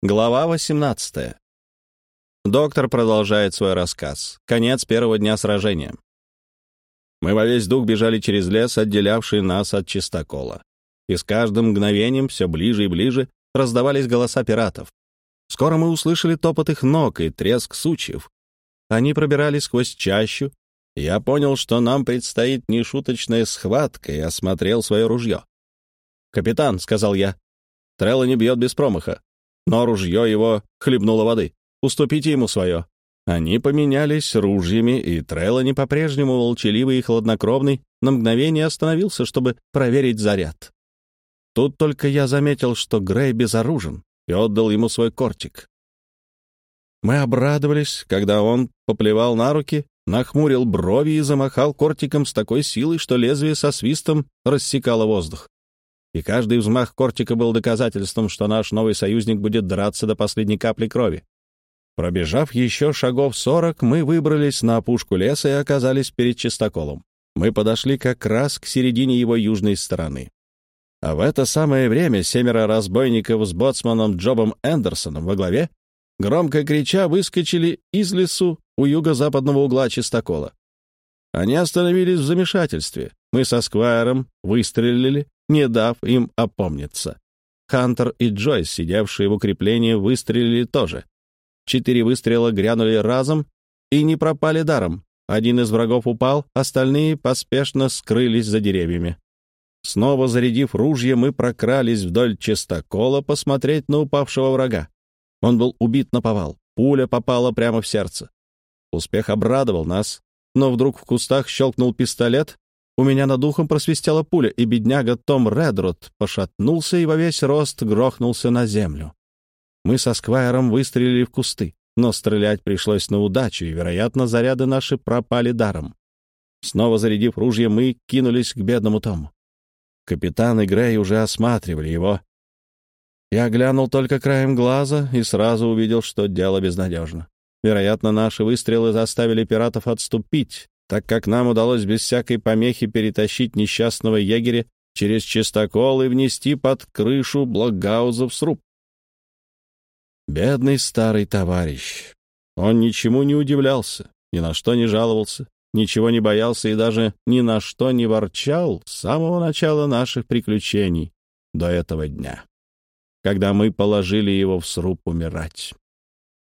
Глава 18. Доктор продолжает свой рассказ. Конец первого дня сражения. Мы во весь дух бежали через лес, отделявший нас от чистокола. И с каждым мгновением все ближе и ближе раздавались голоса пиратов. Скоро мы услышали топот их ног и треск сучьев. Они пробирались сквозь чащу. Я понял, что нам предстоит нешуточная схватка, и осмотрел свое ружье. «Капитан», — сказал я, — «Трелла не бьет без промаха но ружье его хлебнуло воды. Уступите ему свое». Они поменялись ружьями, и Треллани, по-прежнему молчаливый и хладнокровный, на мгновение остановился, чтобы проверить заряд. Тут только я заметил, что Грей безоружен, и отдал ему свой кортик. Мы обрадовались, когда он поплевал на руки, нахмурил брови и замахал кортиком с такой силой, что лезвие со свистом рассекало воздух и каждый взмах кортика был доказательством, что наш новый союзник будет драться до последней капли крови. Пробежав еще шагов сорок, мы выбрались на опушку леса и оказались перед чистоколом. Мы подошли как раз к середине его южной стороны. А в это самое время семеро разбойников с боцманом Джобом Эндерсоном во главе, громко крича, выскочили из лесу у юго-западного угла чистокола. Они остановились в замешательстве. Мы со Сквайром выстрелили, не дав им опомниться. Хантер и Джойс, сидевшие в укреплении, выстрелили тоже. Четыре выстрела грянули разом и не пропали даром. Один из врагов упал, остальные поспешно скрылись за деревьями. Снова зарядив ружье, мы прокрались вдоль чистокола посмотреть на упавшего врага. Он был убит на повал. Пуля попала прямо в сердце. Успех обрадовал нас, но вдруг в кустах щелкнул пистолет, у меня над ухом просвистела пуля, и бедняга Том Редруд пошатнулся и во весь рост грохнулся на землю. Мы со Сквайром выстрелили в кусты, но стрелять пришлось на удачу, и, вероятно, заряды наши пропали даром. Снова зарядив ружье, мы кинулись к бедному Тому. Капитан и Грей уже осматривали его. Я глянул только краем глаза и сразу увидел, что дело безнадежно. Вероятно, наши выстрелы заставили пиратов отступить, так как нам удалось без всякой помехи перетащить несчастного егеря через чистокол и внести под крышу блокгауза в сруб. Бедный старый товарищ. Он ничему не удивлялся, ни на что не жаловался, ничего не боялся и даже ни на что не ворчал с самого начала наших приключений до этого дня, когда мы положили его в сруб умирать.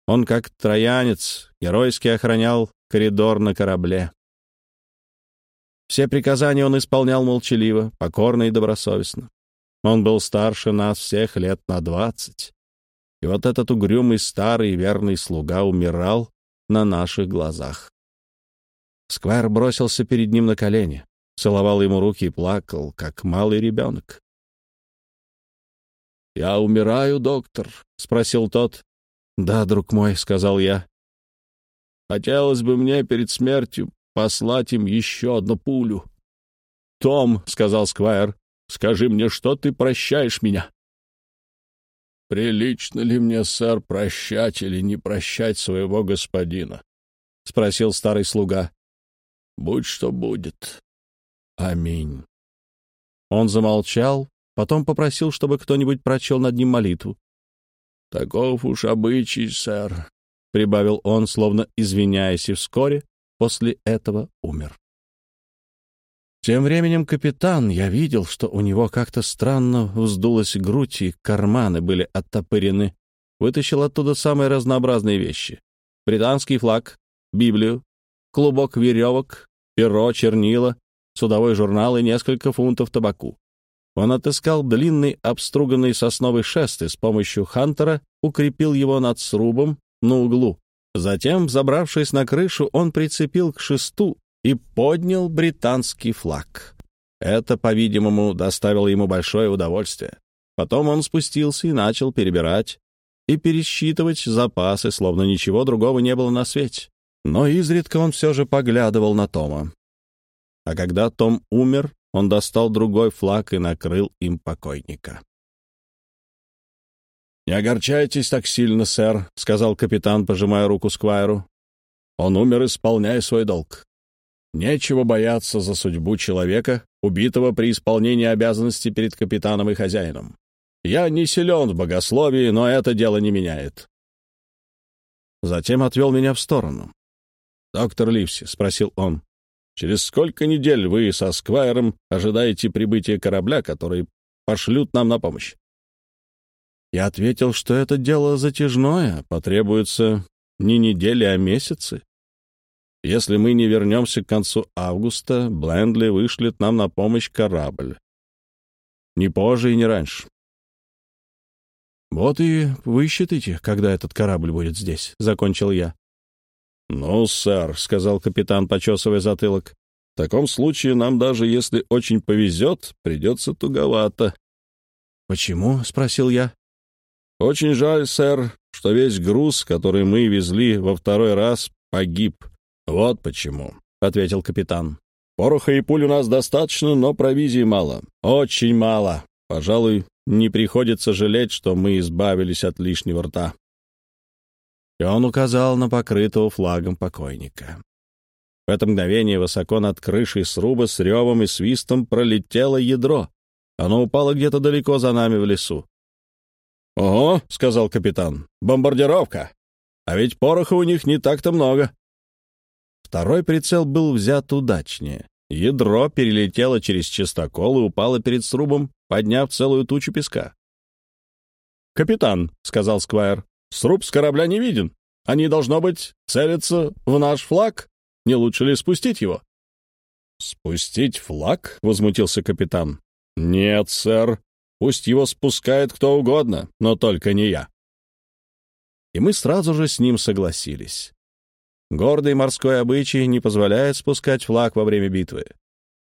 Он, как троянец, геройски охранял коридор на корабле. Все приказания он исполнял молчаливо, покорно и добросовестно. Он был старше нас всех лет на двадцать. И вот этот угрюмый старый верный слуга умирал на наших глазах. Сквайр бросился перед ним на колени, целовал ему руки и плакал, как малый ребенок. «Я умираю, доктор?» — спросил тот. «Да, друг мой», — сказал я. «Хотелось бы мне перед смертью послать им еще одну пулю. — Том, — сказал Сквайр, — скажи мне, что ты прощаешь меня? — Прилично ли мне, сэр, прощать или не прощать своего господина? — спросил старый слуга. — Будь что будет. Аминь. Он замолчал, потом попросил, чтобы кто-нибудь прочел над ним молитву. — Таков уж обычай, сэр, — прибавил он, словно извиняясь, и вскоре после этого умер. Тем временем капитан, я видел, что у него как-то странно вздулась грудь, и карманы были оттопырены, вытащил оттуда самые разнообразные вещи. Британский флаг, Библию, клубок веревок, перо, чернила, судовой журнал и несколько фунтов табаку. Он отыскал длинный обструганный сосновый шест и с помощью Хантера укрепил его над срубом на углу, Затем, забравшись на крышу, он прицепил к шесту и поднял британский флаг. Это, по-видимому, доставило ему большое удовольствие. Потом он спустился и начал перебирать и пересчитывать запасы, словно ничего другого не было на свете. Но изредка он все же поглядывал на Тома. А когда Том умер, он достал другой флаг и накрыл им покойника. «Не огорчайтесь так сильно, сэр», — сказал капитан, пожимая руку Сквайру. «Он умер, исполняя свой долг. Нечего бояться за судьбу человека, убитого при исполнении обязанностей перед капитаном и хозяином. Я не силен в богословии, но это дело не меняет». Затем отвел меня в сторону. «Доктор Ливси», — спросил он, — «через сколько недель вы со Сквайром ожидаете прибытия корабля, который пошлют нам на помощь?» Я ответил, что это дело затяжное, потребуется не недели, а месяцы. Если мы не вернемся к концу августа, Блендли вышлет нам на помощь корабль. Не позже и не раньше. «Вот и вы считаете, когда этот корабль будет здесь», — закончил я. «Ну, сэр», — сказал капитан, почесывая затылок, — «в таком случае нам даже если очень повезет, придется туговато». «Почему?» — спросил я. «Очень жаль, сэр, что весь груз, который мы везли во второй раз, погиб. Вот почему», — ответил капитан. «Пороха и пуль у нас достаточно, но провизии мало. Очень мало. Пожалуй, не приходится жалеть, что мы избавились от лишнего рта». И он указал на покрытого флагом покойника. В это мгновение высоко над крышей сруба с ревом и свистом пролетело ядро. Оно упало где-то далеко за нами в лесу. «Ого», — сказал капитан, — «бомбардировка! А ведь пороха у них не так-то много». Второй прицел был взят удачнее. Ядро перелетело через частокол и упало перед срубом, подняв целую тучу песка. «Капитан», — сказал Сквайр, — «сруб с корабля не виден. Они, должно быть, целятся в наш флаг. Не лучше ли спустить его?» «Спустить флаг?» — возмутился капитан. «Нет, сэр. Пусть его спускает кто угодно, но только не я». И мы сразу же с ним согласились. Гордый морской обычай не позволяет спускать флаг во время битвы.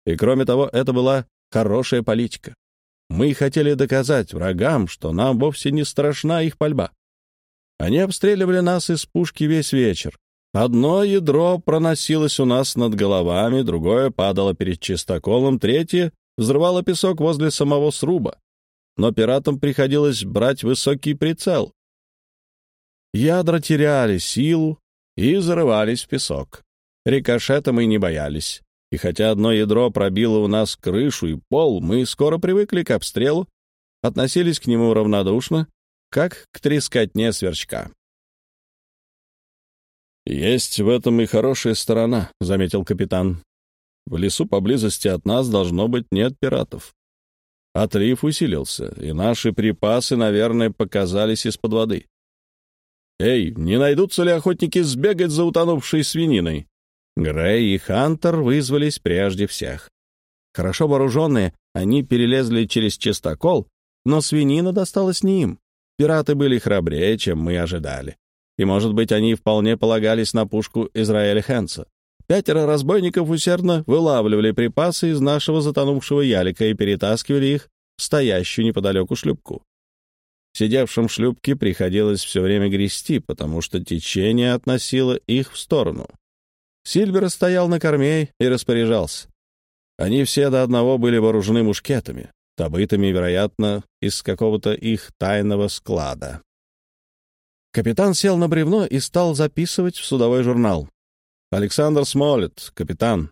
И кроме того, это была хорошая политика. Мы хотели доказать врагам, что нам вовсе не страшна их пальба. Они обстреливали нас из пушки весь вечер. Одно ядро проносилось у нас над головами, другое падало перед чистоколом, третье взрывало песок возле самого сруба но пиратам приходилось брать высокий прицел. Ядра теряли силу и зарывались в песок. Рикошета мы не боялись. И хотя одно ядро пробило у нас крышу и пол, мы скоро привыкли к обстрелу, относились к нему равнодушно, как к трескотне сверчка. «Есть в этом и хорошая сторона», — заметил капитан. «В лесу поблизости от нас должно быть нет пиратов. Отлив усилился, и наши припасы, наверное, показались из-под воды. «Эй, не найдутся ли охотники сбегать за утонувшей свининой?» Грей и Хантер вызвались прежде всех. Хорошо вооруженные, они перелезли через чистокол, но свинина досталась не им. Пираты были храбрее, чем мы ожидали. И, может быть, они вполне полагались на пушку Израиля Хэнса. Пятеро разбойников усердно вылавливали припасы из нашего затонувшего ялика и перетаскивали их в стоящую неподалеку шлюпку. Сидевшим в шлюпке приходилось все время грести, потому что течение относило их в сторону. Сильвер стоял на корме и распоряжался. Они все до одного были вооружены мушкетами, добытыми, вероятно, из какого-то их тайного склада. Капитан сел на бревно и стал записывать в судовой журнал. Александр Смолет, капитан.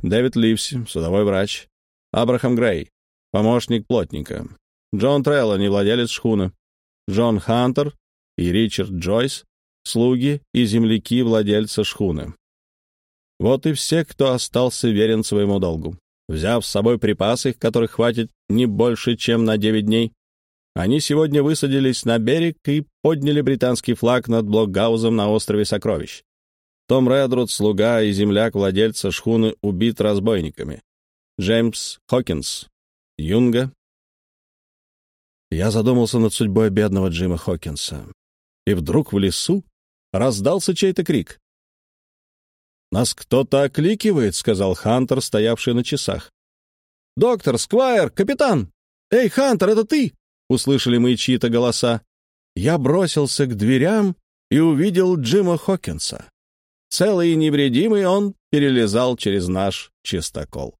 Дэвид Ливси, судовой врач. Абрахам Грей, помощник плотника. Джон Треллани, владелец шхуны. Джон Хантер и Ричард Джойс, слуги и земляки владельца шхуны. Вот и все, кто остался верен своему долгу. Взяв с собой припасы, которых хватит не больше, чем на 9 дней, они сегодня высадились на берег и подняли британский флаг над Блокгаузом на острове Сокровищ. Том Редруд, слуга и земляк владельца шхуны, убит разбойниками. Джеймс Хокинс. Юнга. Я задумался над судьбой бедного Джима Хокинса. И вдруг в лесу раздался чей-то крик. «Нас кто-то окликивает», — сказал Хантер, стоявший на часах. «Доктор, Сквайр, капитан! Эй, Хантер, это ты?» — услышали мы чьи-то голоса. Я бросился к дверям и увидел Джима Хокинса. Целый и невредимый он перелезал через наш чистокол.